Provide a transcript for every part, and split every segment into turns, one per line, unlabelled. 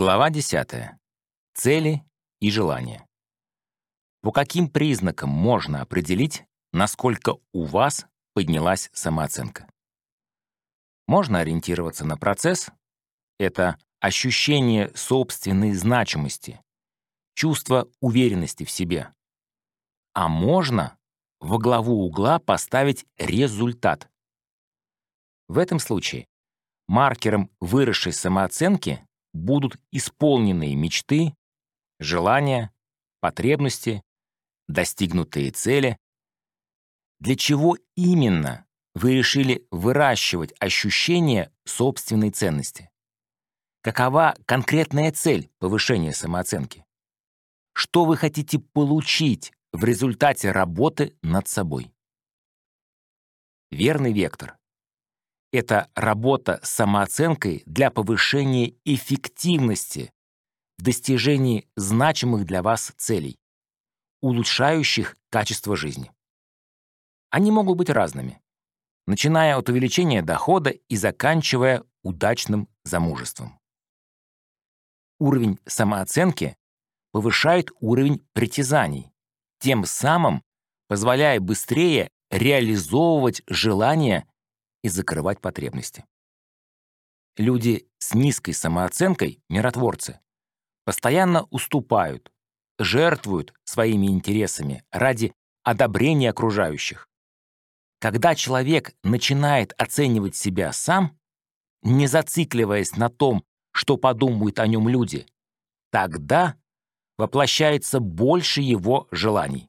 Глава 10. Цели и желания. По каким признакам можно определить, насколько у вас поднялась самооценка? Можно ориентироваться на процесс. Это ощущение собственной значимости, чувство уверенности в себе. А можно во главу угла поставить результат. В этом случае маркером выросшей самооценки будут исполненные мечты, желания, потребности, достигнутые цели. Для чего именно вы решили выращивать ощущение собственной ценности? Какова конкретная цель повышения самооценки? Что вы хотите получить в результате работы над собой? Верный вектор это работа с самооценкой для повышения эффективности в достижении значимых для вас целей, улучшающих качество жизни. Они могут быть разными, начиная от увеличения дохода и заканчивая удачным замужеством. Уровень самооценки повышает уровень притязаний, тем самым позволяя быстрее реализовывать желания и закрывать потребности. Люди с низкой самооценкой, миротворцы, постоянно уступают, жертвуют своими интересами ради одобрения окружающих. Когда человек начинает оценивать себя сам, не зацикливаясь на том, что подумают о нем люди, тогда воплощается больше его желаний.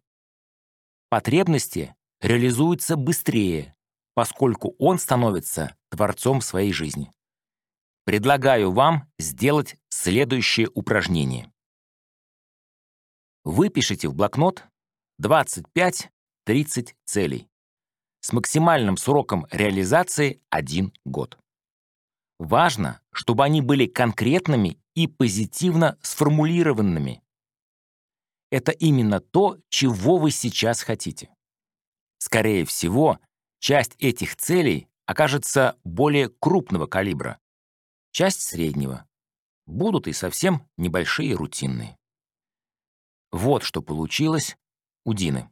Потребности реализуются быстрее, поскольку он становится творцом своей жизни. Предлагаю вам сделать следующее упражнение. Выпишите в блокнот 25-30 целей с максимальным сроком реализации 1 год. Важно, чтобы они были конкретными и позитивно сформулированными. Это именно то, чего вы сейчас хотите. Скорее всего, Часть этих целей окажется более крупного калибра, часть среднего. Будут и совсем небольшие рутинные. Вот что получилось у Дины.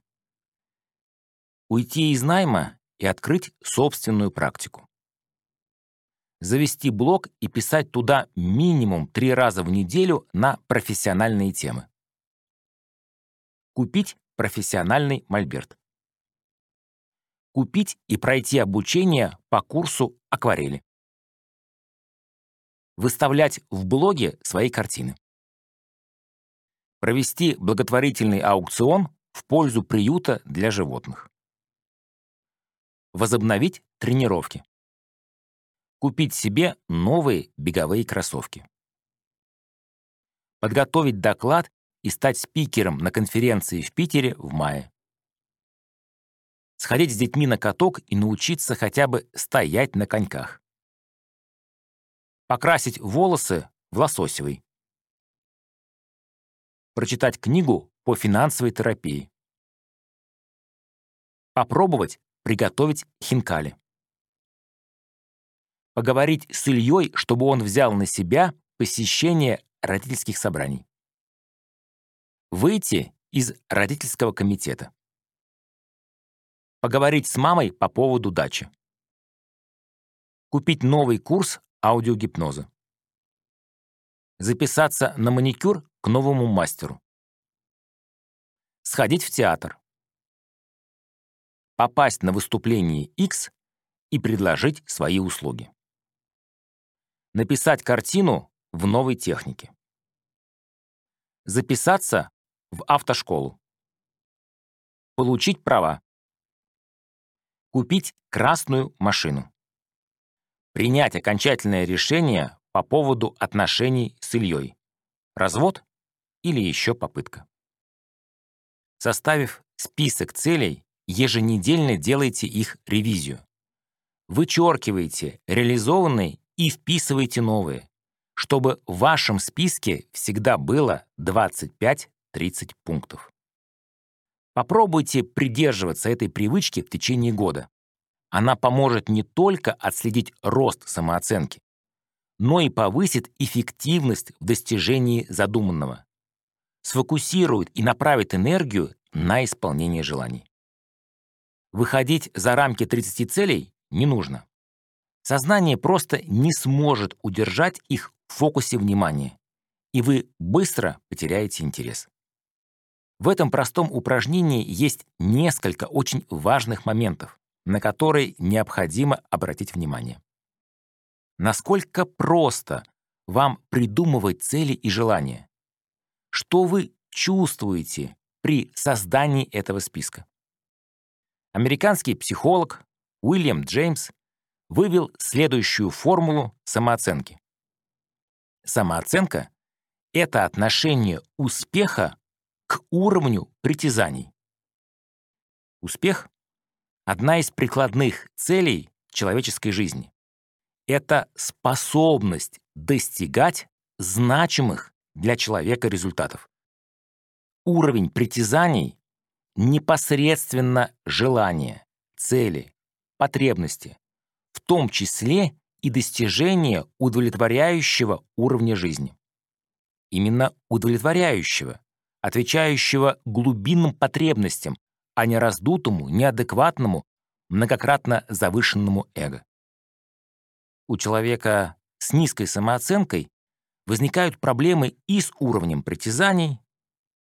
Уйти из найма и открыть собственную практику. Завести блог и писать туда минимум три раза в неделю на профессиональные темы. Купить профессиональный мольберт купить и пройти обучение по курсу акварели. Выставлять в блоге свои картины. Провести благотворительный аукцион в пользу приюта для животных. Возобновить тренировки. Купить себе новые беговые кроссовки. Подготовить доклад и стать спикером на конференции в Питере в мае сходить с детьми на каток и научиться хотя бы стоять на коньках. Покрасить волосы в лососевый. Прочитать книгу по финансовой терапии. Попробовать приготовить хинкали. Поговорить с Ильей, чтобы он взял на себя посещение родительских собраний. Выйти из родительского комитета. Поговорить с мамой по поводу дачи. Купить новый курс аудиогипноза. Записаться на маникюр к новому мастеру. Сходить в театр. Попасть на выступление X и предложить свои услуги. Написать картину в новой технике. Записаться в автошколу. Получить права. Купить красную машину. Принять окончательное решение по поводу отношений с Ильей. Развод или еще попытка. Составив список целей, еженедельно делайте их ревизию. Вычеркивайте реализованные и вписывайте новые, чтобы в вашем списке всегда было 25-30 пунктов. Попробуйте придерживаться этой привычки в течение года. Она поможет не только отследить рост самооценки, но и повысит эффективность в достижении задуманного, сфокусирует и направит энергию на исполнение желаний. Выходить за рамки 30 целей не нужно. Сознание просто не сможет удержать их в фокусе внимания, и вы быстро потеряете интерес. В этом простом упражнении есть несколько очень важных моментов, на которые необходимо обратить внимание. Насколько просто вам придумывать цели и желания? Что вы чувствуете при создании этого списка? Американский психолог Уильям Джеймс вывел следующую формулу самооценки. Самооценка — это отношение успеха к уровню притязаний. Успех — одна из прикладных целей человеческой жизни. Это способность достигать значимых для человека результатов. Уровень притязаний — непосредственно желания, цели, потребности, в том числе и достижение удовлетворяющего уровня жизни. Именно удовлетворяющего, отвечающего глубинным потребностям, а не раздутому, неадекватному, многократно завышенному эго. У человека с низкой самооценкой возникают проблемы и с уровнем притязаний,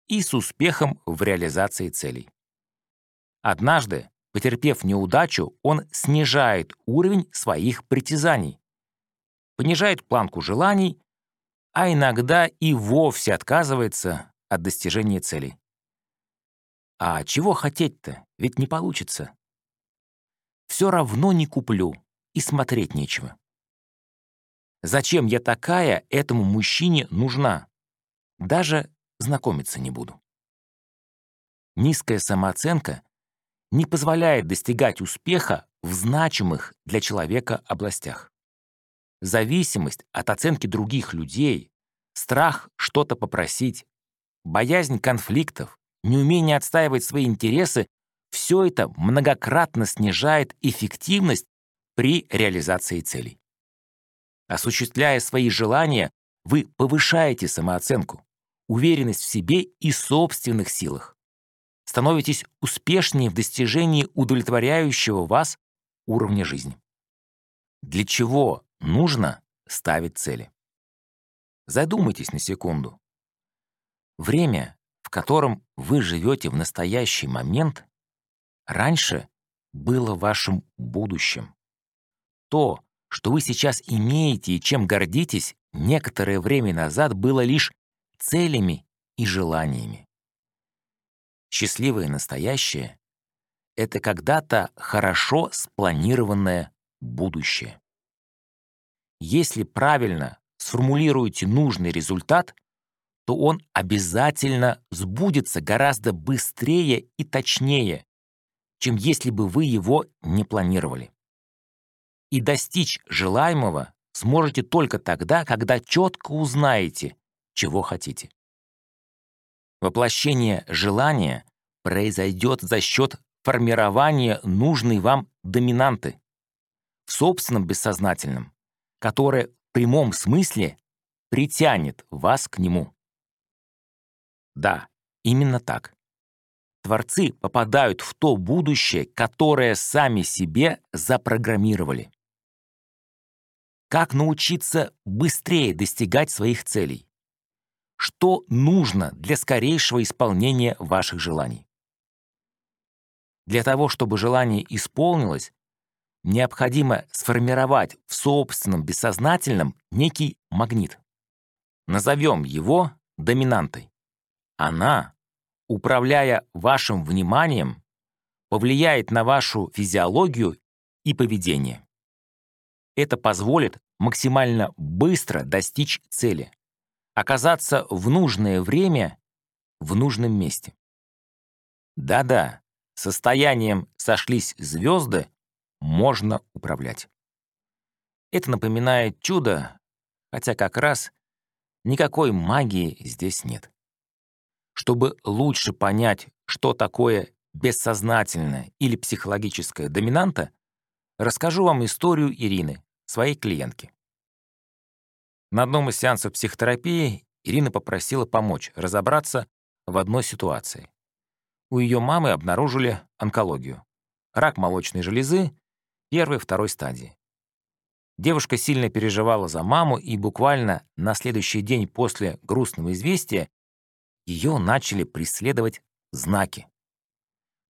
и с успехом в реализации целей. Однажды Потерпев неудачу, он снижает уровень своих притязаний, понижает планку желаний, а иногда и вовсе отказывается от достижения целей. А чего хотеть-то? Ведь не получится. Все равно не куплю, и смотреть нечего. Зачем я такая этому мужчине нужна? Даже знакомиться не буду. Низкая самооценка не позволяет достигать успеха в значимых для человека областях. Зависимость от оценки других людей, страх что-то попросить, боязнь конфликтов, неумение отстаивать свои интересы — все это многократно снижает эффективность при реализации целей. Осуществляя свои желания, вы повышаете самооценку, уверенность в себе и собственных силах становитесь успешнее в достижении удовлетворяющего вас уровня жизни. Для чего нужно ставить цели? Задумайтесь на секунду. Время, в котором вы живете в настоящий момент, раньше было вашим будущим. То, что вы сейчас имеете и чем гордитесь, некоторое время назад было лишь целями и желаниями. Счастливое настоящее — это когда-то хорошо спланированное будущее. Если правильно сформулируете нужный результат, то он обязательно сбудется гораздо быстрее и точнее, чем если бы вы его не планировали. И достичь желаемого сможете только тогда, когда четко узнаете, чего хотите. Воплощение желания произойдет за счет формирования нужной вам доминанты в собственном бессознательном, которое в прямом смысле притянет вас к нему. Да, именно так. Творцы попадают в то будущее, которое сами себе запрограммировали. Как научиться быстрее достигать своих целей? что нужно для скорейшего исполнения ваших желаний. Для того, чтобы желание исполнилось, необходимо сформировать в собственном бессознательном некий магнит. Назовем его доминантой. Она, управляя вашим вниманием, повлияет на вашу физиологию и поведение. Это позволит максимально быстро достичь цели оказаться в нужное время в нужном месте. Да-да, состоянием «сошлись звезды» можно управлять. Это напоминает чудо, хотя как раз никакой магии здесь нет. Чтобы лучше понять, что такое бессознательная или психологическая доминанта, расскажу вам историю Ирины, своей клиентки. На одном из сеансов психотерапии Ирина попросила помочь разобраться в одной ситуации. У ее мамы обнаружили онкологию. Рак молочной железы первой второй стадии. Девушка сильно переживала за маму, и буквально на следующий день после грустного известия ее начали преследовать знаки.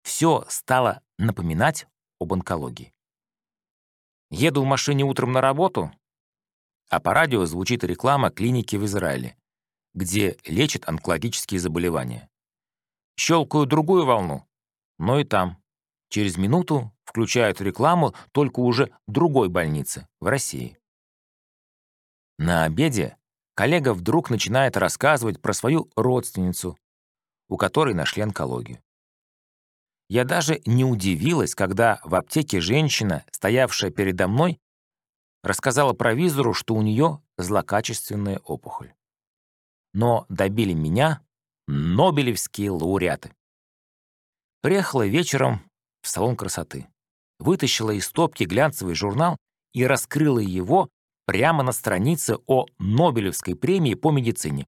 Все стало напоминать об онкологии. Еду в машине утром на работу, а по радио звучит реклама клиники в Израиле, где лечат онкологические заболевания. Щелкаю другую волну, но и там. Через минуту включают рекламу только уже другой больницы в России. На обеде коллега вдруг начинает рассказывать про свою родственницу, у которой нашли онкологию. Я даже не удивилась, когда в аптеке женщина, стоявшая передо мной, рассказала провизору, что у нее злокачественная опухоль. Но добили меня нобелевские лауреаты. Приехала вечером в салон красоты, вытащила из стопки глянцевый журнал и раскрыла его прямо на странице о Нобелевской премии по медицине,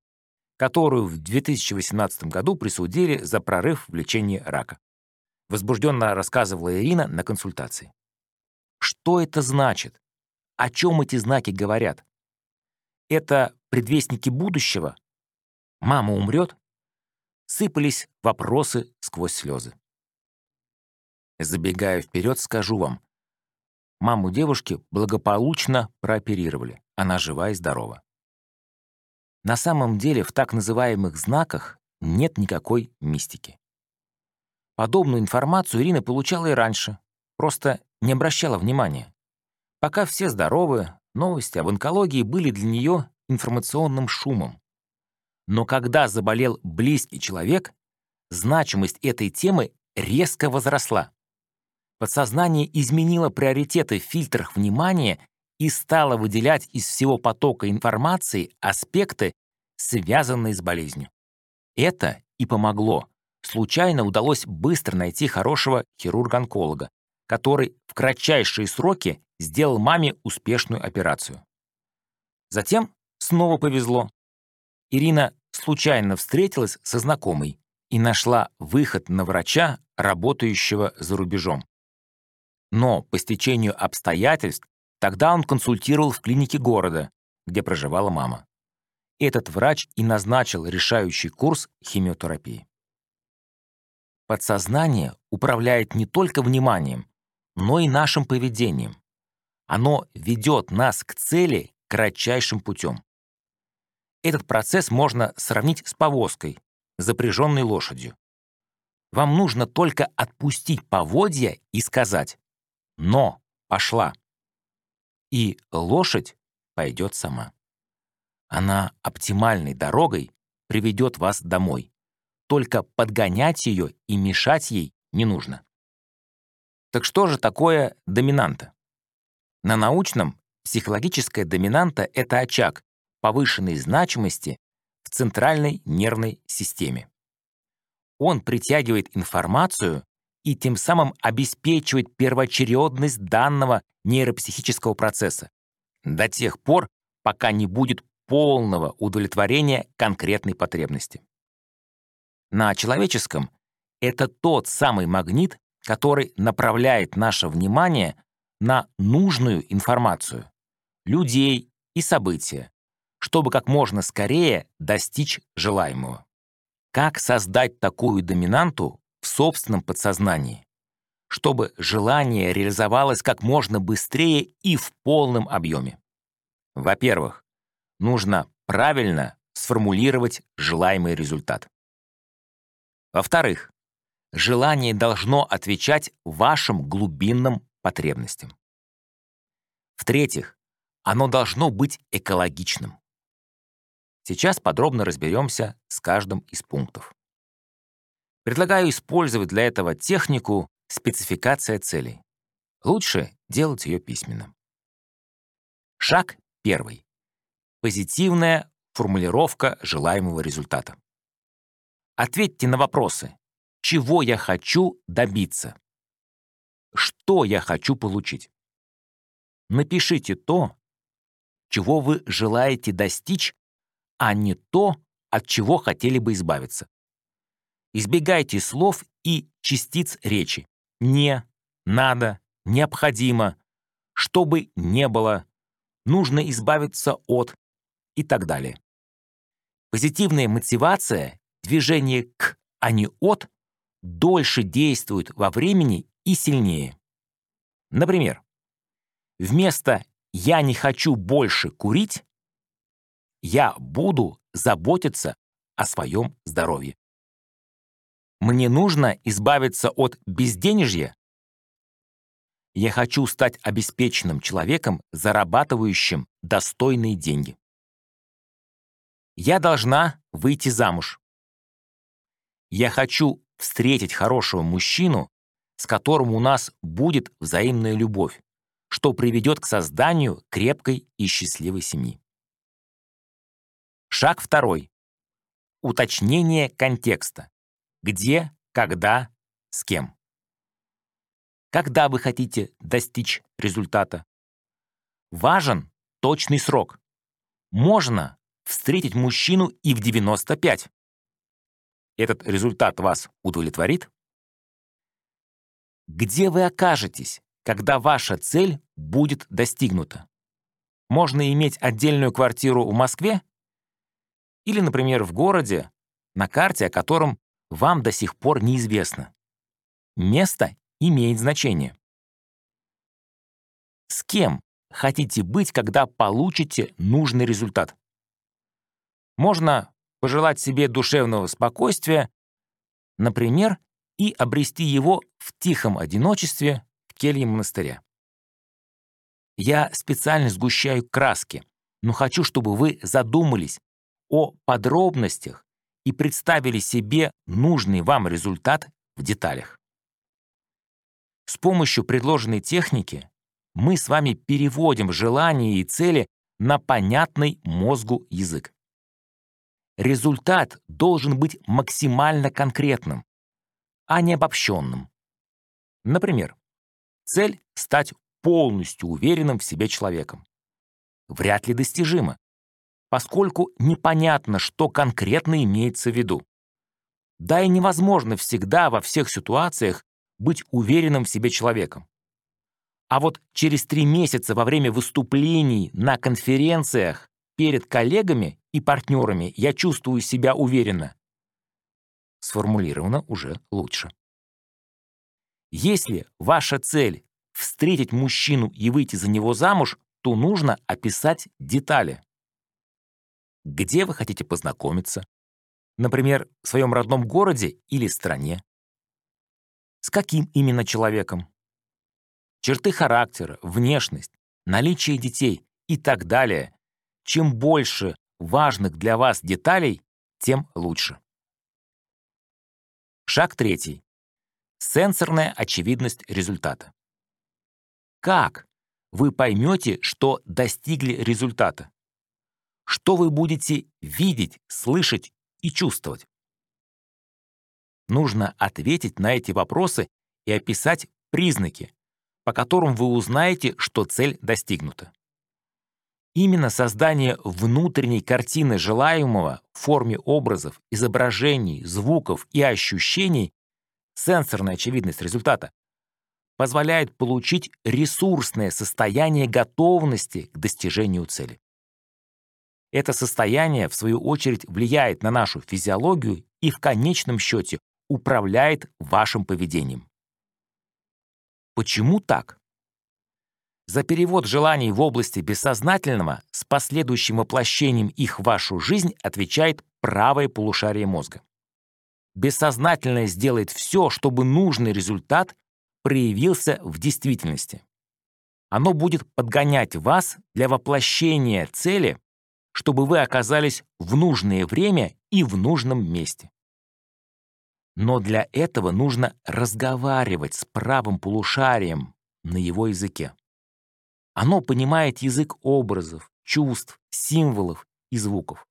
которую в 2018 году присудили за прорыв в лечении рака. Возбужденно рассказывала Ирина на консультации. Что это значит? О чем эти знаки говорят? Это предвестники будущего? Мама умрет? Сыпались вопросы сквозь слезы. Забегая вперед, скажу вам. Маму девушки благополучно прооперировали. Она жива и здорова. На самом деле в так называемых знаках нет никакой мистики. Подобную информацию Ирина получала и раньше, просто не обращала внимания. Пока все здоровы, новости об онкологии были для нее информационным шумом. Но когда заболел близкий человек, значимость этой темы резко возросла. Подсознание изменило приоритеты в фильтрах внимания и стало выделять из всего потока информации аспекты, связанные с болезнью. Это и помогло. Случайно удалось быстро найти хорошего хирурга-онколога, который в кратчайшие сроки сделал маме успешную операцию. Затем снова повезло. Ирина случайно встретилась со знакомой и нашла выход на врача, работающего за рубежом. Но по стечению обстоятельств тогда он консультировал в клинике города, где проживала мама. Этот врач и назначил решающий курс химиотерапии. Подсознание управляет не только вниманием, но и нашим поведением. Оно ведет нас к цели кратчайшим путем. Этот процесс можно сравнить с повозкой, запряженной лошадью. Вам нужно только отпустить поводья и сказать но пошла. И лошадь пойдет сама. Она оптимальной дорогой приведет вас домой. Только подгонять ее и мешать ей не нужно. Так что же такое доминанта? На научном психологическая доминанта — это очаг повышенной значимости в центральной нервной системе. Он притягивает информацию и тем самым обеспечивает первоочередность данного нейропсихического процесса до тех пор, пока не будет полного удовлетворения конкретной потребности. На человеческом это тот самый магнит, который направляет наше внимание на нужную информацию, людей и события, чтобы как можно скорее достичь желаемого. Как создать такую доминанту в собственном подсознании, чтобы желание реализовалось как можно быстрее и в полном объеме. Во-первых, нужно правильно сформулировать желаемый результат. Во-вторых, желание должно отвечать вашим глубинным потребностям. В-третьих, оно должно быть экологичным. Сейчас подробно разберемся с каждым из пунктов. Предлагаю использовать для этого технику спецификация целей. Лучше делать ее письменно. Шаг первый. Позитивная формулировка желаемого результата. Ответьте на вопросы. Чего я хочу добиться? Что я хочу получить? Напишите то, чего вы желаете достичь, а не то, от чего хотели бы избавиться. Избегайте слов и частиц речи. «Не», «надо», «необходимо», «что бы не было», «нужно избавиться от» и так далее. Позитивная мотивация, движение к, а не от, дольше действует во времени и сильнее. Например, вместо «я не хочу больше курить» я буду заботиться о своем здоровье. Мне нужно избавиться от безденежья. Я хочу стать обеспеченным человеком, зарабатывающим достойные деньги. Я должна выйти замуж. Я хочу встретить хорошего мужчину, с которым у нас будет взаимная любовь, что приведет к созданию крепкой и счастливой семьи. Шаг второй. Уточнение контекста. Где, когда, с кем. Когда вы хотите достичь результата? Важен точный срок. Можно встретить мужчину и в 95. Этот результат вас удовлетворит? Где вы окажетесь, когда ваша цель будет достигнута? Можно иметь отдельную квартиру в Москве или, например, в городе, на карте, о котором вам до сих пор неизвестно. Место имеет значение. С кем хотите быть, когда получите нужный результат? Можно пожелать себе душевного спокойствия, например, и обрести его в тихом одиночестве в келье монастыря. Я специально сгущаю краски, но хочу, чтобы вы задумались о подробностях и представили себе нужный вам результат в деталях. С помощью предложенной техники мы с вами переводим желания и цели на понятный мозгу язык. Результат должен быть максимально конкретным, а не обобщенным. Например, цель — стать полностью уверенным в себе человеком. Вряд ли достижима, поскольку непонятно, что конкретно имеется в виду. Да и невозможно всегда во всех ситуациях быть уверенным в себе человеком. А вот через три месяца во время выступлений на конференциях перед коллегами и партнерами я чувствую себя уверенно. Сформулировано уже лучше. Если ваша цель — встретить мужчину и выйти за него замуж, то нужно описать детали. Где вы хотите познакомиться? Например, в своем родном городе или стране? С каким именно человеком? Черты характера, внешность, наличие детей и так далее. Чем больше важных для вас деталей, тем лучше. Шаг третий. Сенсорная очевидность результата. Как вы поймете, что достигли результата? Что вы будете видеть, слышать и чувствовать? Нужно ответить на эти вопросы и описать признаки, по которым вы узнаете, что цель достигнута. Именно создание внутренней картины желаемого в форме образов, изображений, звуков и ощущений, сенсорная очевидность результата, позволяет получить ресурсное состояние готовности к достижению цели. Это состояние, в свою очередь, влияет на нашу физиологию и в конечном счете управляет вашим поведением. Почему так? За перевод желаний в области бессознательного с последующим воплощением их в вашу жизнь отвечает правое полушарие мозга. Бессознательное сделает все, чтобы нужный результат проявился в действительности. Оно будет подгонять вас для воплощения цели, чтобы вы оказались в нужное время и в нужном месте. Но для этого нужно разговаривать с правым полушарием на его языке. Оно понимает язык образов, чувств, символов и звуков.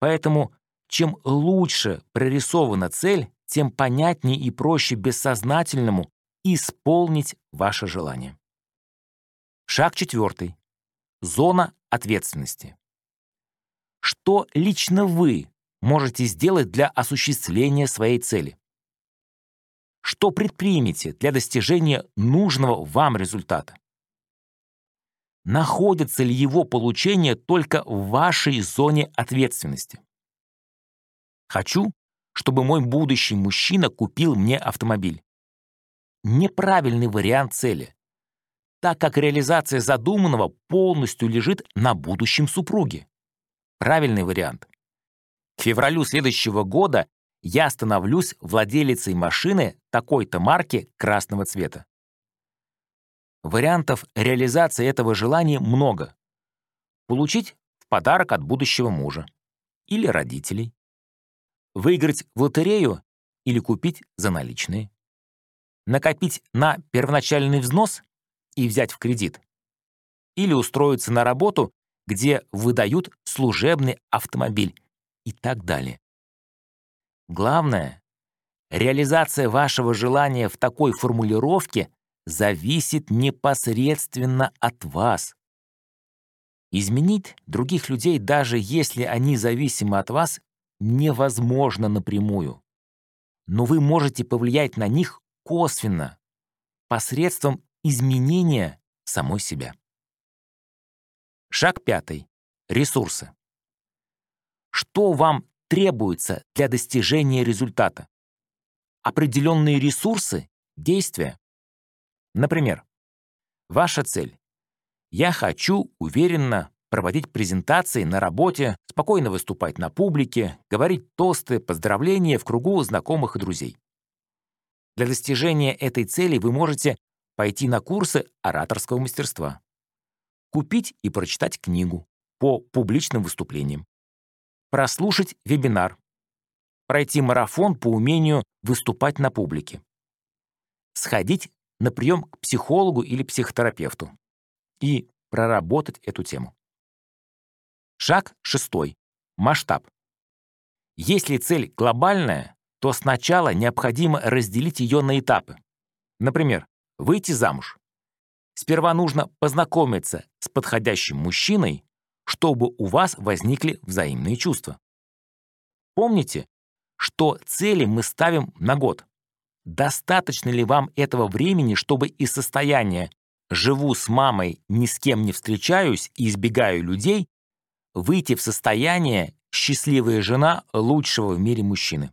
Поэтому чем лучше прорисована цель, тем понятнее и проще бессознательному исполнить ваше желание. Шаг четвертый. Зона ответственности. Что лично вы можете сделать для осуществления своей цели? Что предпримете для достижения нужного вам результата? Находится ли его получение только в вашей зоне ответственности? Хочу, чтобы мой будущий мужчина купил мне автомобиль. Неправильный вариант цели, так как реализация задуманного полностью лежит на будущем супруге. Правильный вариант. К февралю следующего года я становлюсь владелицей машины такой-то марки красного цвета. Вариантов реализации этого желания много. Получить в подарок от будущего мужа или родителей. Выиграть в лотерею или купить за наличные. Накопить на первоначальный взнос и взять в кредит. Или устроиться на работу, где выдают служебный автомобиль и так далее. Главное, реализация вашего желания в такой формулировке зависит непосредственно от вас. Изменить других людей, даже если они зависимы от вас, невозможно напрямую. Но вы можете повлиять на них косвенно, посредством изменения самой себя. Шаг пятый. Ресурсы. Что вам требуется для достижения результата. Определенные ресурсы, действия. Например, ваша цель. Я хочу уверенно проводить презентации на работе, спокойно выступать на публике, говорить тосты, поздравления в кругу знакомых и друзей. Для достижения этой цели вы можете пойти на курсы ораторского мастерства, купить и прочитать книгу по публичным выступлениям, прослушать вебинар, пройти марафон по умению выступать на публике, сходить на прием к психологу или психотерапевту и проработать эту тему. Шаг шестой. Масштаб. Если цель глобальная, то сначала необходимо разделить ее на этапы. Например, выйти замуж. Сперва нужно познакомиться с подходящим мужчиной, чтобы у вас возникли взаимные чувства. Помните, что цели мы ставим на год. Достаточно ли вам этого времени, чтобы из состояния «живу с мамой, ни с кем не встречаюсь и избегаю людей» выйти в состояние «счастливая жена лучшего в мире мужчины»?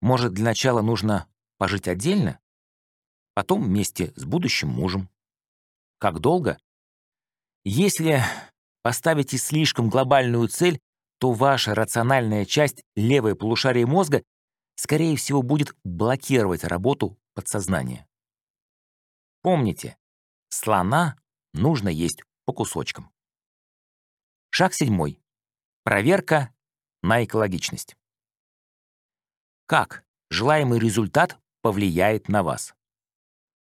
Может, для начала нужно пожить отдельно, потом вместе с будущим мужем? Как долго? Если поставите слишком глобальную цель, то ваша рациональная часть, левое полушарие мозга, скорее всего, будет блокировать работу подсознания. Помните, слона нужно есть по кусочкам. Шаг седьмой. Проверка на экологичность. Как желаемый результат повлияет на вас?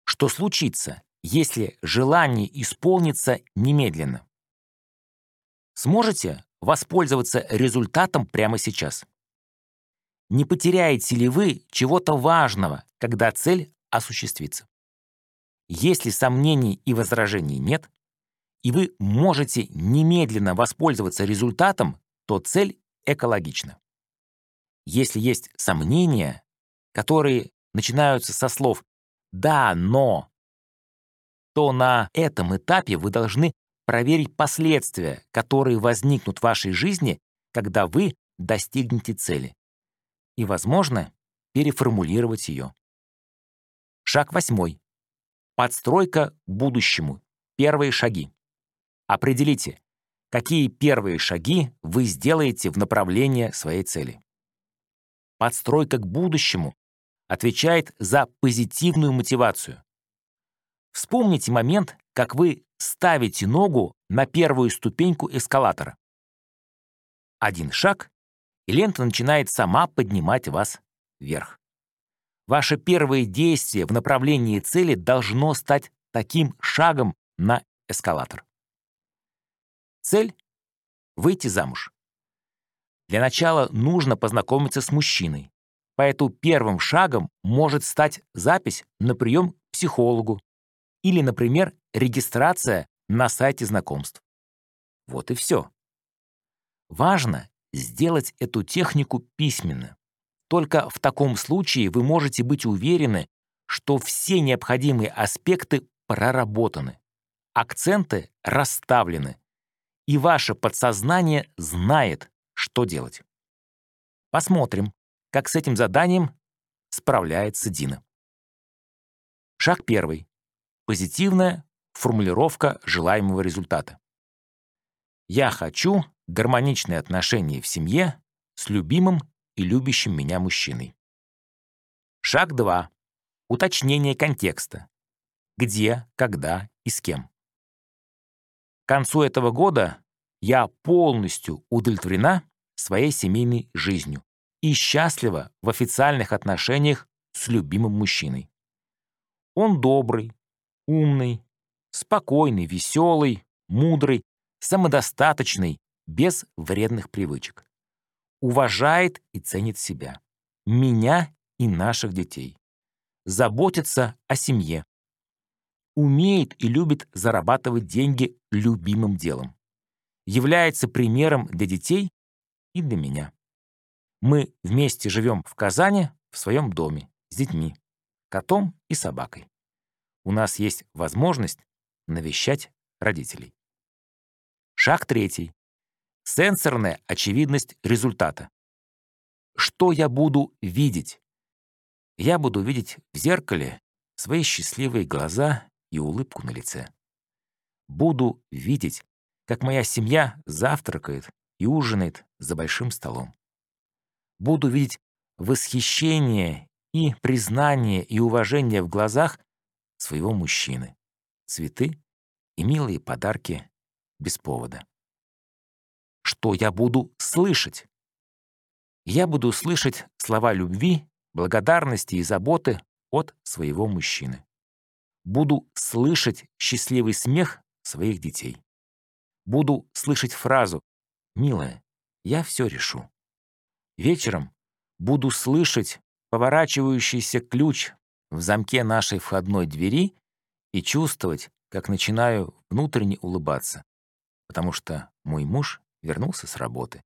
Что случится, если желание исполнится немедленно? Сможете воспользоваться результатом прямо сейчас? Не потеряете ли вы чего-то важного, когда цель осуществится? Если сомнений и возражений нет, и вы можете немедленно воспользоваться результатом, то цель экологична. Если есть сомнения, которые начинаются со слов «да, но», то на этом этапе вы должны проверить последствия, которые возникнут в вашей жизни, когда вы достигнете цели. И, возможно, переформулировать ее. Шаг восьмой. Подстройка будущему. Первые шаги. Определите, какие первые шаги вы сделаете в направлении своей цели. Подстройка к будущему отвечает за позитивную мотивацию. Вспомните момент, как вы ставите ногу на первую ступеньку эскалатора. Один шаг, и лента начинает сама поднимать вас вверх. Ваше первое действие в направлении цели должно стать таким шагом на эскалатор. Цель — выйти замуж. Для начала нужно познакомиться с мужчиной, поэтому первым шагом может стать запись на прием к психологу или, например, регистрация на сайте знакомств. Вот и все. Важно сделать эту технику письменно. Только в таком случае вы можете быть уверены, что все необходимые аспекты проработаны, акценты расставлены, и ваше подсознание знает, что делать. Посмотрим, как с этим заданием справляется Дина. Шаг первый. Позитивная формулировка желаемого результата. Я хочу гармоничные отношения в семье с любимым и любящим меня мужчиной. Шаг 2. Уточнение контекста. Где, когда и с кем. К концу этого года я полностью удовлетворена своей семейной жизнью и счастлива в официальных отношениях с любимым мужчиной. Он добрый, умный, спокойный, веселый, мудрый, самодостаточный, без вредных привычек. Уважает и ценит себя, меня и наших детей. Заботится о семье. Умеет и любит зарабатывать деньги любимым делом. Является примером для детей и для меня. Мы вместе живем в Казани в своем доме с детьми, котом и собакой. У нас есть возможность навещать родителей. Шаг третий. Сенсорная очевидность результата. Что я буду видеть? Я буду видеть в зеркале свои счастливые глаза и улыбку на лице. Буду видеть, как моя семья завтракает и ужинает за большим столом. Буду видеть восхищение и признание и уважение в глазах своего мужчины, цветы и милые подарки без повода что я буду слышать. Я буду слышать слова любви, благодарности и заботы от своего мужчины. Буду слышать счастливый смех своих детей. Буду слышать фразу «Милая, я все решу». Вечером буду слышать поворачивающийся ключ в замке нашей входной двери и чувствовать, как начинаю внутренне улыбаться, потому что мой муж вернулся с работы.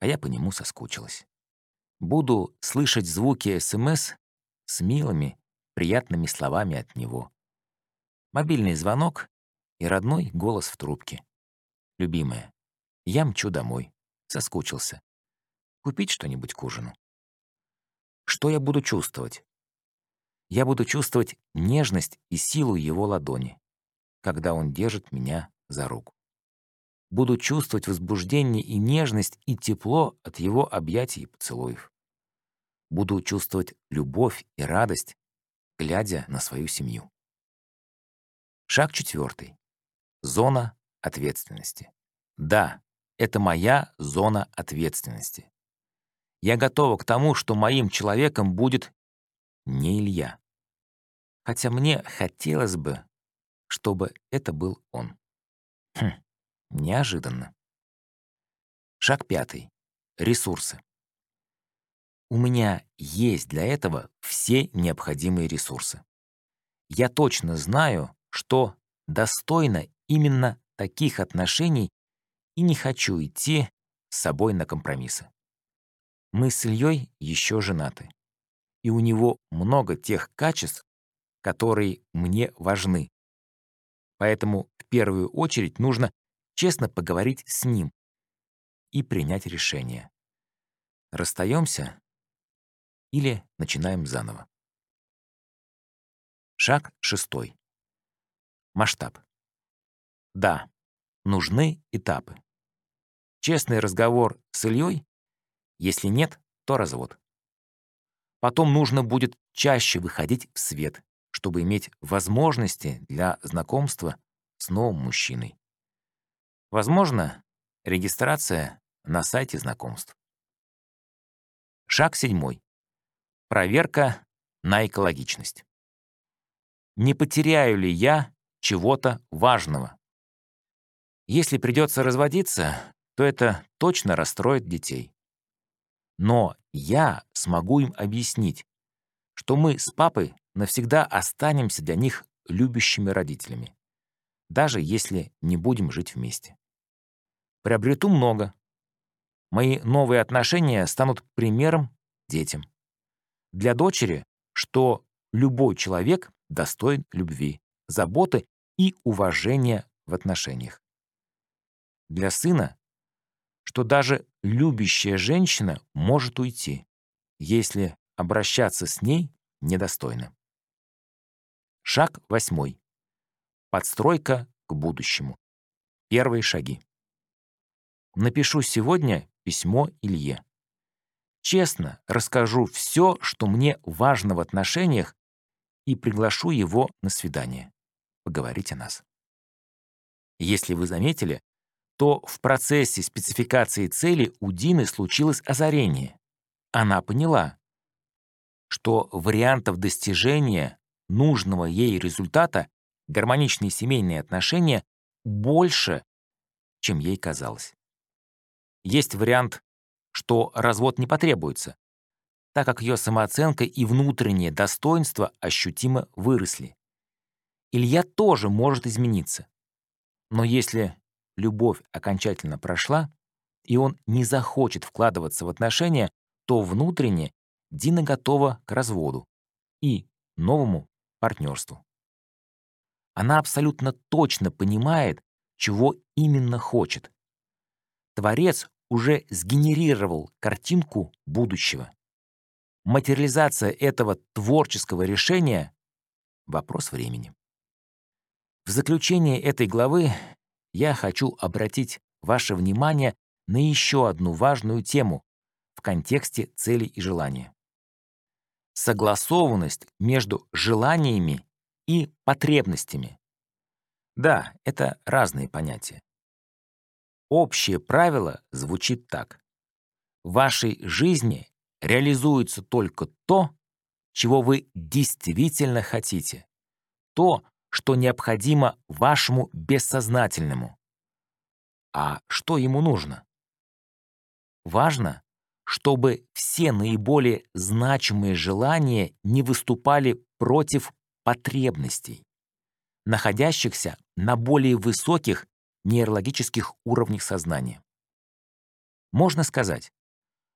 А я по нему соскучилась. Буду слышать звуки СМС с милыми, приятными словами от него. Мобильный звонок и родной голос в трубке. «Любимая, я мчу домой. Соскучился. Купить что-нибудь к ужину?» Что я буду чувствовать? Я буду чувствовать нежность и силу его ладони, когда он держит меня за руку буду чувствовать возбуждение и нежность и тепло от его объятий и поцелуев. Буду чувствовать любовь и радость, глядя на свою семью. Шаг четвертый. Зона ответственности. Да, это моя зона ответственности. Я готова к тому, что моим человеком будет не Илья. Хотя мне хотелось бы, чтобы это был он. Хм. Неожиданно. Шаг пятый. Ресурсы. У меня есть для этого все необходимые ресурсы. Я точно знаю, что достойно именно таких отношений и не хочу идти с собой на компромиссы. Мы с Ильей еще женаты, и у него много тех качеств, которые мне важны. Поэтому в первую очередь нужно честно поговорить с ним и принять решение. Расстаемся или начинаем заново. Шаг шестой. Масштаб. Да, нужны этапы. Честный разговор с Ильей, если нет, то развод. Потом нужно будет чаще выходить в свет, чтобы иметь возможности для знакомства с новым мужчиной. Возможно, регистрация на сайте знакомств. Шаг седьмой. Проверка на экологичность. Не потеряю ли я чего-то важного? Если придется разводиться, то это точно расстроит детей. Но я смогу им объяснить, что мы с папой навсегда останемся для них любящими родителями даже если не будем жить вместе. приобрету много. Мои новые отношения станут примером детям. Для дочери, что любой человек достоин любви, заботы и уважения в отношениях. Для сына, что даже любящая женщина может уйти, если обращаться с ней недостойно. Шаг восьмой. Подстройка к будущему. Первые шаги. Напишу сегодня письмо Илье. Честно расскажу все, что мне важно в отношениях, и приглашу его на свидание. Поговорить о нас. Если вы заметили, то в процессе спецификации цели у Дины случилось озарение. Она поняла, что вариантов достижения нужного ей результата гармоничные семейные отношения больше, чем ей казалось. Есть вариант, что развод не потребуется, так как ее самооценка и внутреннее достоинство ощутимо выросли. Илья тоже может измениться. Но если любовь окончательно прошла, и он не захочет вкладываться в отношения, то внутренне Дина готова к разводу и новому партнерству. Она абсолютно точно понимает, чего именно хочет. Творец уже сгенерировал картинку будущего. Материализация этого творческого решения — вопрос времени. В заключение этой главы я хочу обратить ваше внимание на еще одну важную тему в контексте целей и желания. Согласованность между желаниями и потребностями. Да, это разные понятия. Общее правило звучит так. В вашей жизни реализуется только то, чего вы действительно хотите. То, что необходимо вашему бессознательному. А что ему нужно? Важно, чтобы все наиболее значимые желания не выступали против потребностей, находящихся на более высоких нейрологических уровнях сознания. Можно сказать,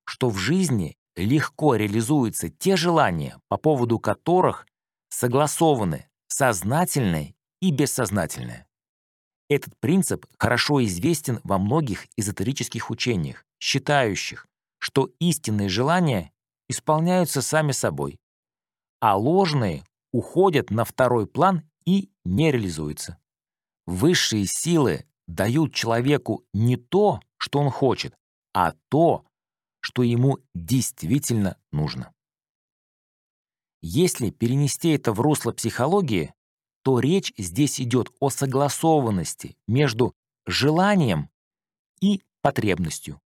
что в жизни легко реализуются те желания, по поводу которых согласованы сознательное и бессознательное. Этот принцип хорошо известен во многих эзотерических учениях, считающих, что истинные желания исполняются сами собой, а ложные уходят на второй план и не реализуются. Высшие силы дают человеку не то, что он хочет, а то, что ему действительно нужно. Если перенести это в русло психологии, то речь здесь идет о согласованности между желанием и потребностью.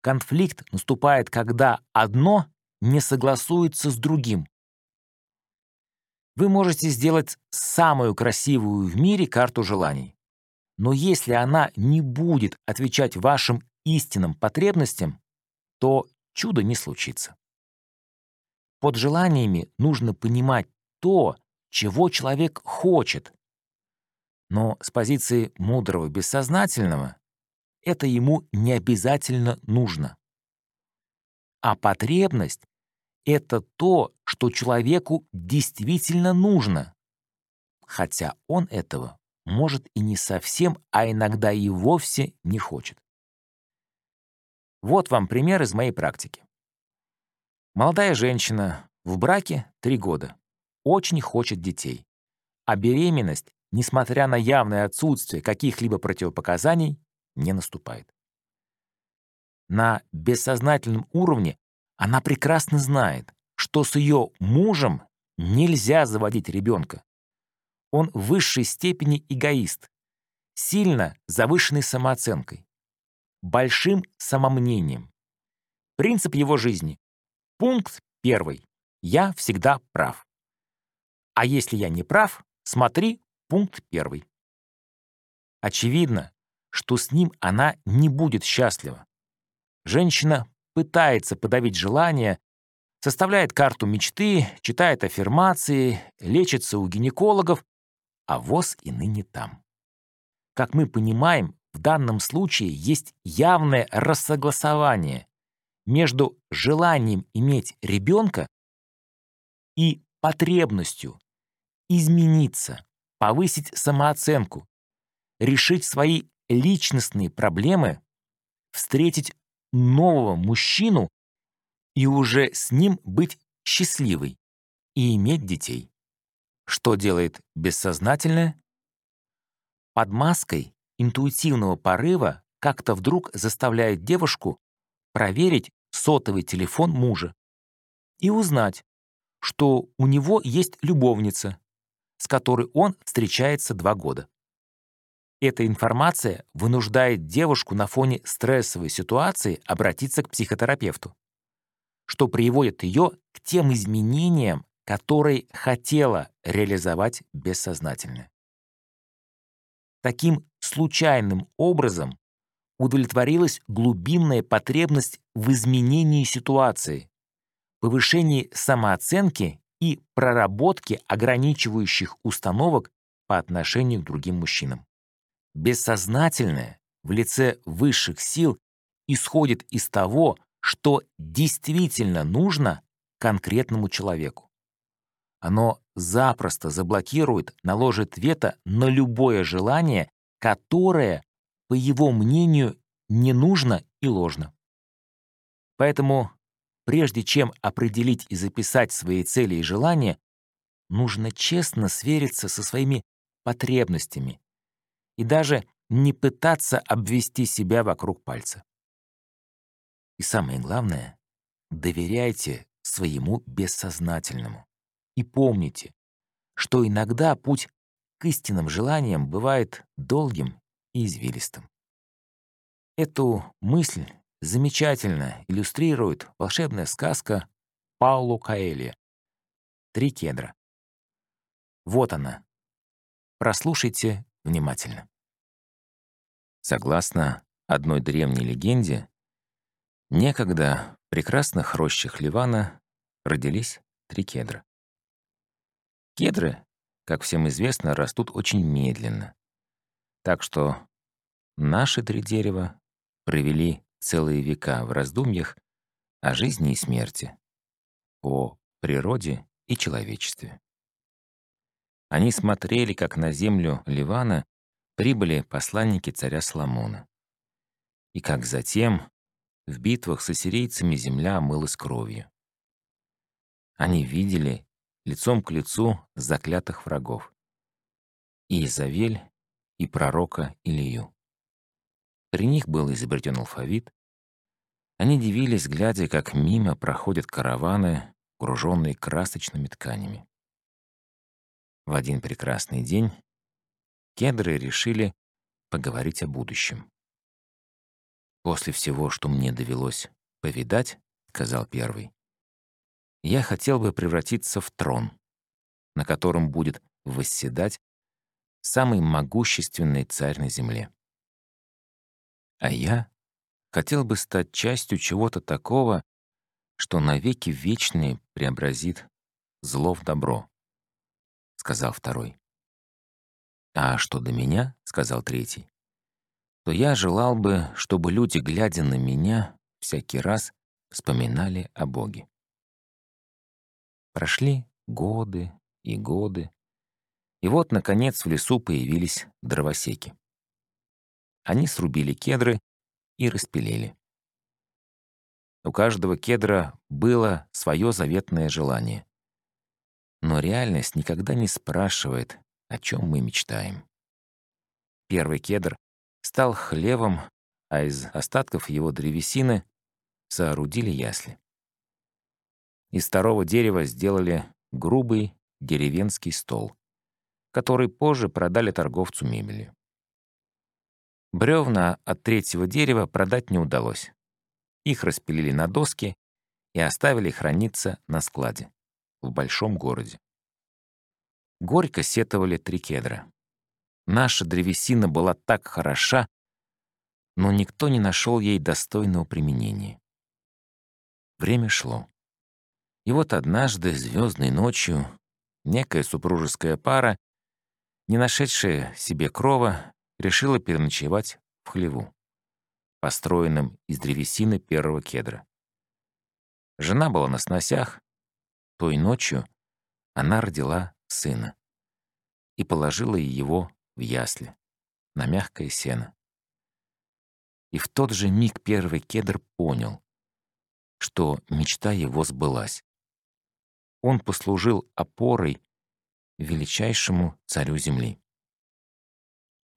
Конфликт наступает, когда одно не согласуется с другим. Вы можете сделать самую красивую в мире карту желаний. Но если она не будет отвечать вашим истинным потребностям, то чудо не случится. Под желаниями нужно понимать то, чего человек хочет. Но с позиции мудрого бессознательного это ему не обязательно нужно. А потребность — это то, что человеку действительно нужно, хотя он этого может и не совсем, а иногда и вовсе не хочет. Вот вам пример из моей практики. Молодая женщина в браке три года, очень хочет детей, а беременность, несмотря на явное отсутствие каких-либо противопоказаний, не наступает. На бессознательном уровне она прекрасно знает, что с ее мужем нельзя заводить ребенка. Он в высшей степени эгоист, сильно завышенной самооценкой, большим самомнением. Принцип его жизни. Пункт первый. Я всегда прав. А если я не прав, смотри пункт первый. Очевидно, что с ним она не будет счастлива. Женщина пытается подавить желание, составляет карту мечты, читает аффирмации, лечится у гинекологов, а ВОЗ и ныне там. Как мы понимаем, в данном случае есть явное рассогласование между желанием иметь ребенка и потребностью измениться, повысить самооценку, решить свои личностные проблемы, встретить нового мужчину и уже с ним быть счастливой и иметь детей. Что делает бессознательное? Под маской интуитивного порыва как-то вдруг заставляет девушку проверить сотовый телефон мужа и узнать, что у него есть любовница, с которой он встречается два года. Эта информация вынуждает девушку на фоне стрессовой ситуации обратиться к психотерапевту, что приводит ее к тем изменениям, которые хотела реализовать бессознательно. Таким случайным образом удовлетворилась глубинная потребность в изменении ситуации, повышении самооценки и проработке ограничивающих установок по отношению к другим мужчинам. Бессознательное в лице высших сил исходит из того, что действительно нужно конкретному человеку. Оно запросто заблокирует, наложит вето на любое желание, которое, по его мнению, не нужно и ложно. Поэтому, прежде чем определить и записать свои цели и желания, нужно честно свериться со своими потребностями, и даже не пытаться обвести себя вокруг пальца. И самое главное, доверяйте своему бессознательному. И помните, что иногда путь к истинным желаниям бывает долгим и извилистым. Эту мысль замечательно иллюстрирует волшебная сказка Пауло Каэльо «Три кедра». Вот она. Прослушайте внимательно. Согласно одной древней легенде, некогда в прекрасных рощах Ливана родились три кедра. Кедры, как всем известно, растут очень медленно. Так что наши три дерева провели целые века в раздумьях о жизни и смерти, о природе и человечестве. Они смотрели, как на землю Ливана прибыли посланники царя Соломона. И как затем в битвах с ассирийцами земля омылась кровью. Они видели лицом к лицу заклятых врагов. И Изавель, и пророка Илию. При них был изобретен алфавит. Они дивились, глядя, как мимо проходят караваны, груженные красочными тканями. В один прекрасный день кедры решили поговорить о будущем. «После всего, что мне довелось повидать, — сказал первый, — я хотел бы превратиться в трон, на котором будет восседать самый могущественный царь на земле. А я хотел бы стать частью чего-то такого, что навеки вечные преобразит зло в добро сказал второй. «А что до меня?» — сказал третий. «То я желал бы, чтобы люди, глядя на меня, всякий раз вспоминали о Боге». Прошли годы и годы, и вот, наконец, в лесу появились дровосеки. Они срубили кедры и распилили. У каждого кедра было свое заветное желание. Но реальность никогда не спрашивает, о чем мы мечтаем. Первый кедр стал хлевом, а из остатков его древесины соорудили ясли. Из второго дерева сделали грубый деревенский стол, который позже продали торговцу мебелью. Бревна от третьего дерева продать не удалось. Их распилили на доски и оставили храниться на складе в большом городе. Горько сетовали три кедра. Наша древесина была так хороша, но никто не нашел ей достойного применения. Время шло. И вот однажды, звездной ночью, некая супружеская пара, не нашедшая себе крова, решила переночевать в хлеву, построенном из древесины первого кедра. Жена была на сносях. Той ночью она родила сына и положила его в ясли, на мягкое сено. И в тот же миг первый кедр понял, что мечта его сбылась. Он послужил опорой величайшему царю земли.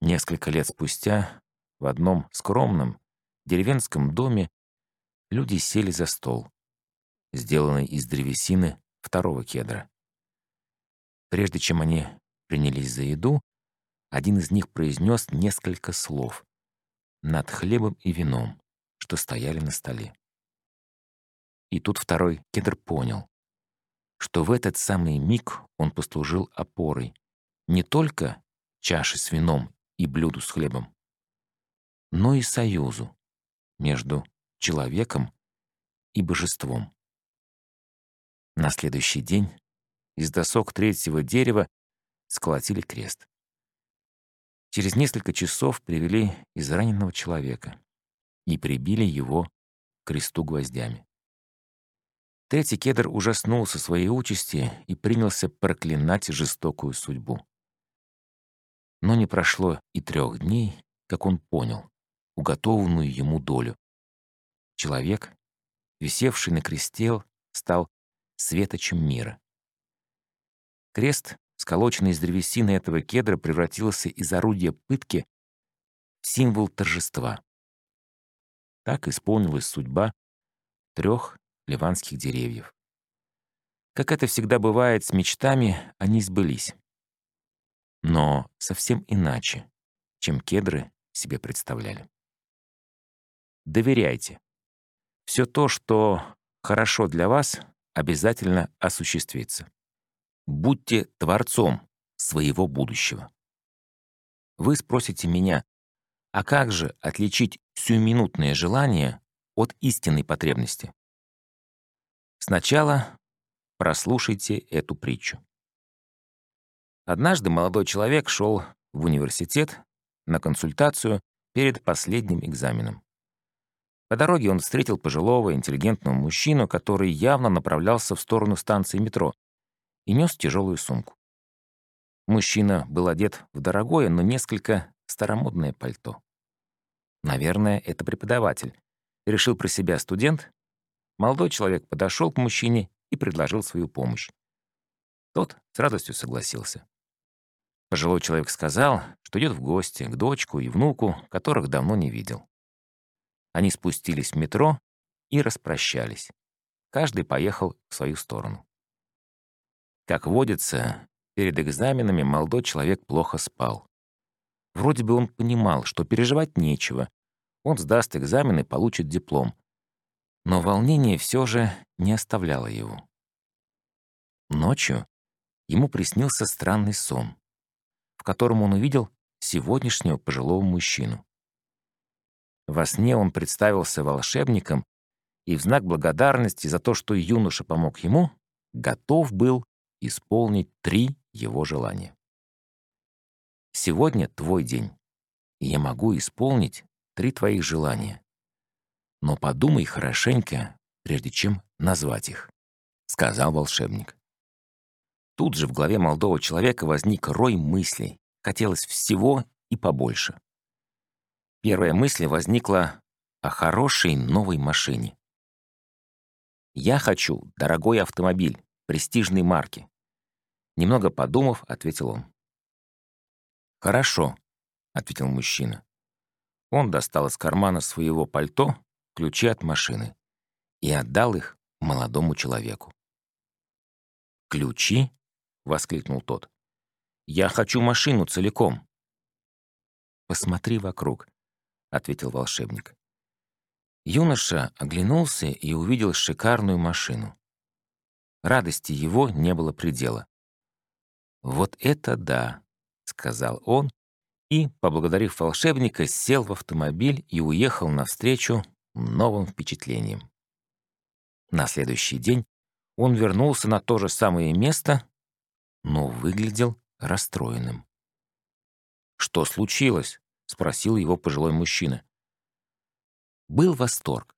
Несколько лет спустя в одном скромном деревенском доме люди сели за стол, сделанный из древесины второго кедра. Прежде чем они принялись за еду, один из них произнес несколько слов над хлебом и вином, что стояли на столе. И тут второй кедр понял, что в этот самый миг он послужил опорой не только чаши с вином и блюду с хлебом, но и союзу между человеком и божеством. На следующий день из досок третьего дерева сколотили крест. Через несколько часов привели израненного человека и прибили его к кресту гвоздями. Третий кедр ужаснулся своей участи и принялся проклинать жестокую судьбу. Но не прошло и трех дней, как он понял уготованную ему долю. Человек, висевший на кресте, стал светочем мира. Крест, сколоченный из древесины этого кедра, превратился из орудия пытки в символ торжества. Так исполнилась судьба трех ливанских деревьев. Как это всегда бывает с мечтами, они сбылись но совсем иначе, чем кедры себе представляли. Доверяйте. Все то, что хорошо для вас, обязательно осуществится. Будьте творцом своего будущего. Вы спросите меня, а как же отличить сиюминутное желание от истинной потребности? Сначала прослушайте эту притчу. Однажды молодой человек шел в университет на консультацию перед последним экзаменом. По дороге он встретил пожилого, интеллигентного мужчину, который явно направлялся в сторону станции метро и нес тяжелую сумку. Мужчина был одет в дорогое, но несколько старомодное пальто. Наверное, это преподаватель. Решил про себя студент. Молодой человек подошел к мужчине и предложил свою помощь. Тот с радостью согласился. Пожилой человек сказал, что идет в гости к дочку и внуку, которых давно не видел. Они спустились в метро и распрощались. Каждый поехал в свою сторону. Как водится, перед экзаменами молодой человек плохо спал. Вроде бы он понимал, что переживать нечего. Он сдаст экзамен и получит диплом. Но волнение все же не оставляло его. Ночью ему приснился странный сон котором он увидел сегодняшнего пожилого мужчину. Во сне он представился волшебником и в знак благодарности за то, что юноша помог ему, готов был исполнить три его желания. «Сегодня твой день, и я могу исполнить три твоих желания. Но подумай хорошенько, прежде чем назвать их», — сказал волшебник. Тут же в голове молодого человека возник рой мыслей. Хотелось всего и побольше. Первая мысль возникла о хорошей новой машине. «Я хочу дорогой автомобиль, престижной марки». Немного подумав, ответил он. «Хорошо», — ответил мужчина. Он достал из кармана своего пальто ключи от машины и отдал их молодому человеку. «Ключи?» — воскликнул тот. «Я хочу машину целиком». «Посмотри вокруг», — ответил волшебник. Юноша оглянулся и увидел шикарную машину. Радости его не было предела. «Вот это да!» — сказал он, и, поблагодарив волшебника, сел в автомобиль и уехал навстречу новым впечатлениям. На следующий день он вернулся на то же самое место, но выглядел расстроенным. «Что случилось?» — спросил его пожилой мужчина. Был восторг.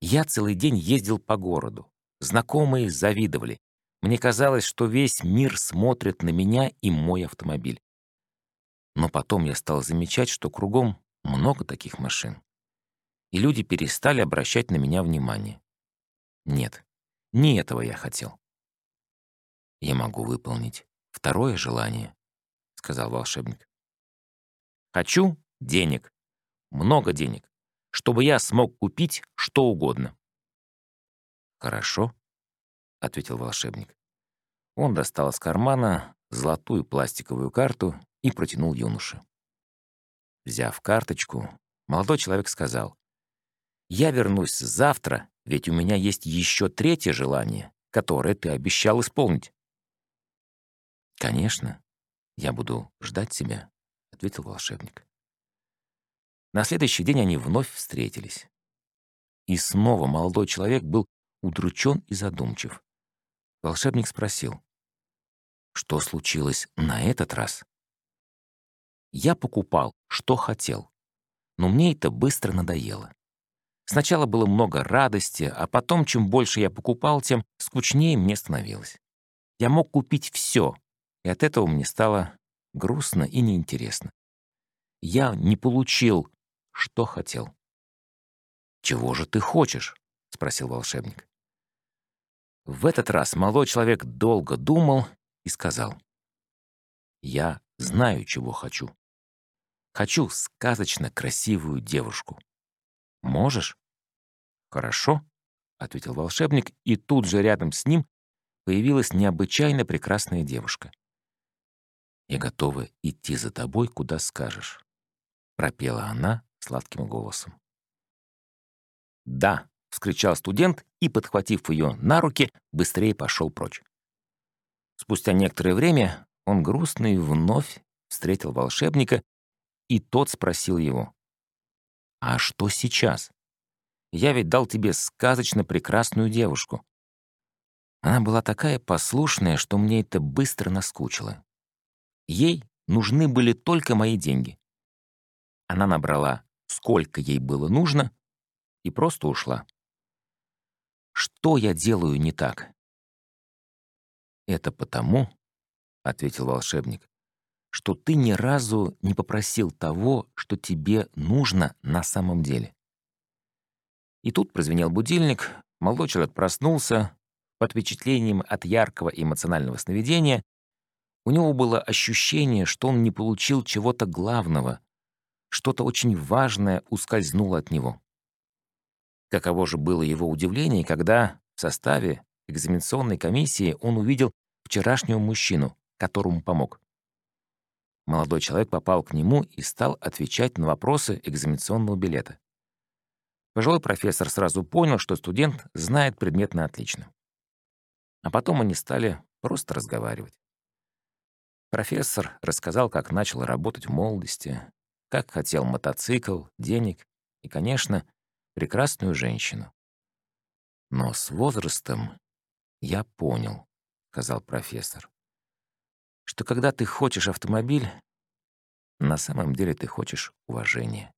Я целый день ездил по городу. Знакомые завидовали. Мне казалось, что весь мир смотрит на меня и мой автомобиль. Но потом я стал замечать, что кругом много таких машин. И люди перестали обращать на меня внимание. Нет, не этого я хотел. «Я могу выполнить второе желание», — сказал волшебник. «Хочу денег, много денег, чтобы я смог купить что угодно». «Хорошо», — ответил волшебник. Он достал из кармана золотую пластиковую карту и протянул юноше. Взяв карточку, молодой человек сказал, «Я вернусь завтра, ведь у меня есть еще третье желание, которое ты обещал исполнить». «Конечно, я буду ждать тебя», — ответил волшебник. На следующий день они вновь встретились. И снова молодой человек был удручен и задумчив. Волшебник спросил, «Что случилось на этот раз?» Я покупал, что хотел, но мне это быстро надоело. Сначала было много радости, а потом, чем больше я покупал, тем скучнее мне становилось. Я мог купить все, и от этого мне стало грустно и неинтересно. Я не получил, что хотел. «Чего же ты хочешь?» — спросил волшебник. В этот раз молодой человек долго думал и сказал, «Я знаю, чего хочу. Хочу сказочно красивую девушку. Можешь?» «Хорошо», — ответил волшебник, и тут же рядом с ним появилась необычайно прекрасная девушка. «Я готова идти за тобой, куда скажешь», — пропела она сладким голосом. «Да», — вскричал студент и, подхватив ее на руки, быстрее пошел прочь. Спустя некоторое время он грустный вновь встретил волшебника, и тот спросил его, «А что сейчас? Я ведь дал тебе сказочно прекрасную девушку». Она была такая послушная, что мне это быстро наскучило. Ей нужны были только мои деньги. Она набрала, сколько ей было нужно, и просто ушла. Что я делаю не так? Это потому, — ответил волшебник, — что ты ни разу не попросил того, что тебе нужно на самом деле. И тут прозвенел будильник, молодой человек проснулся, под впечатлением от яркого эмоционального сновидения у него было ощущение, что он не получил чего-то главного, что-то очень важное ускользнуло от него. Каково же было его удивление, когда в составе экзаменационной комиссии он увидел вчерашнего мужчину, которому помог. Молодой человек попал к нему и стал отвечать на вопросы экзаменационного билета. Пожилой профессор сразу понял, что студент знает предмет на отлично. А потом они стали просто разговаривать. Профессор рассказал, как начал работать в молодости, как хотел мотоцикл, денег и, конечно, прекрасную женщину. Но с возрастом я понял, сказал профессор, что когда ты хочешь автомобиль, на самом деле ты хочешь уважения.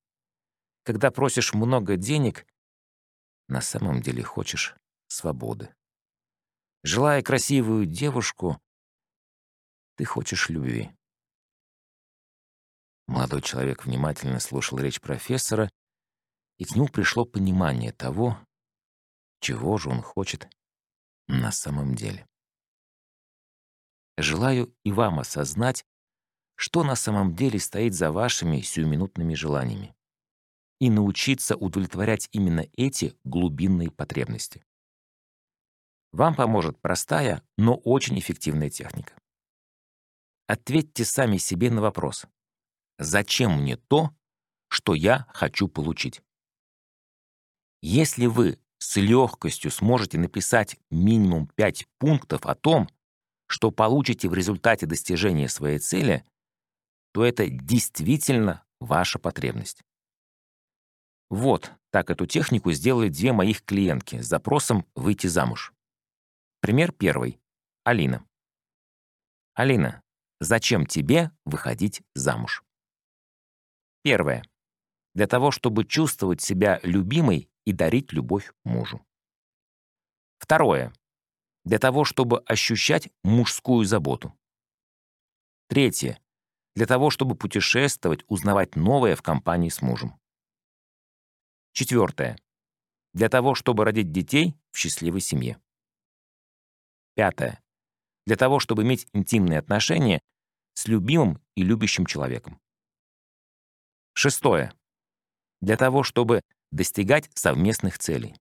Когда просишь много денег, на самом деле хочешь свободы. Желая красивую девушку, ты хочешь любви. Молодой человек внимательно слушал речь профессора, и к нему пришло понимание того, чего же он хочет на самом деле. Желаю и вам осознать, что на самом деле стоит за вашими сиюминутными желаниями, и научиться удовлетворять именно эти глубинные потребности. Вам поможет простая, но очень эффективная техника. Ответьте сами себе на вопрос. Зачем мне то, что я хочу получить? Если вы с легкостью сможете написать минимум 5 пунктов о том, что получите в результате достижения своей цели, то это действительно ваша потребность. Вот так эту технику сделали две моих клиентки с запросом «выйти замуж». Пример первый. Алина. Алина, Зачем тебе выходить замуж? Первое. Для того, чтобы чувствовать себя любимой и дарить любовь мужу. Второе. Для того, чтобы ощущать мужскую заботу. Третье. Для того, чтобы путешествовать, узнавать новое в компании с мужем. Четвертое. Для того, чтобы родить детей в счастливой семье. Пятое. Для того, чтобы иметь интимные отношения с любимым и любящим человеком. Шестое. Для того, чтобы достигать совместных целей.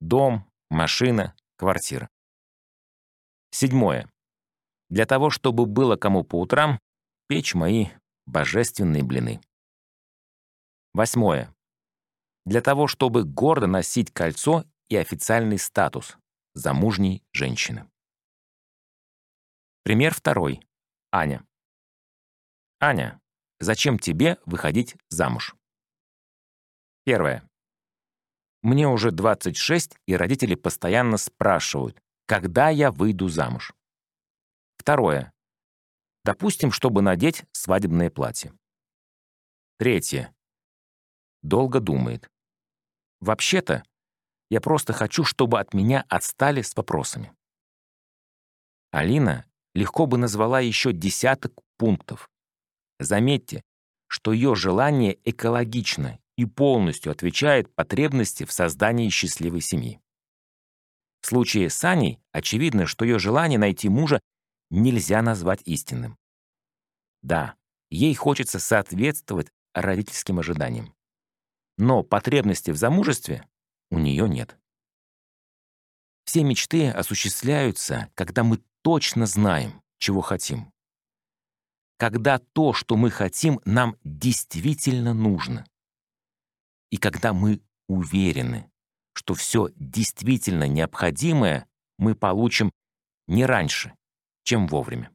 Дом, машина, квартира. Седьмое. Для того, чтобы было кому по утрам печь мои божественные блины. Восьмое. Для того, чтобы гордо носить кольцо и официальный статус замужней женщины. Пример второй. Аня. Аня, зачем тебе выходить замуж? Первое. Мне уже 26, и родители постоянно спрашивают, когда я выйду замуж. Второе. Допустим, чтобы надеть свадебное платье. Третье. Долго думает. Вообще-то, я просто хочу, чтобы от меня отстали с вопросами. Алина легко бы назвала еще десяток пунктов. Заметьте, что ее желание экологично и полностью отвечает потребности в создании счастливой семьи. В случае с Аней очевидно, что ее желание найти мужа нельзя назвать истинным. Да, ей хочется соответствовать родительским ожиданиям. Но потребности в замужестве у нее нет. Все мечты осуществляются, когда мы точно знаем, чего хотим. Когда то, что мы хотим, нам действительно нужно. И когда мы уверены, что все действительно необходимое мы получим не раньше, чем вовремя.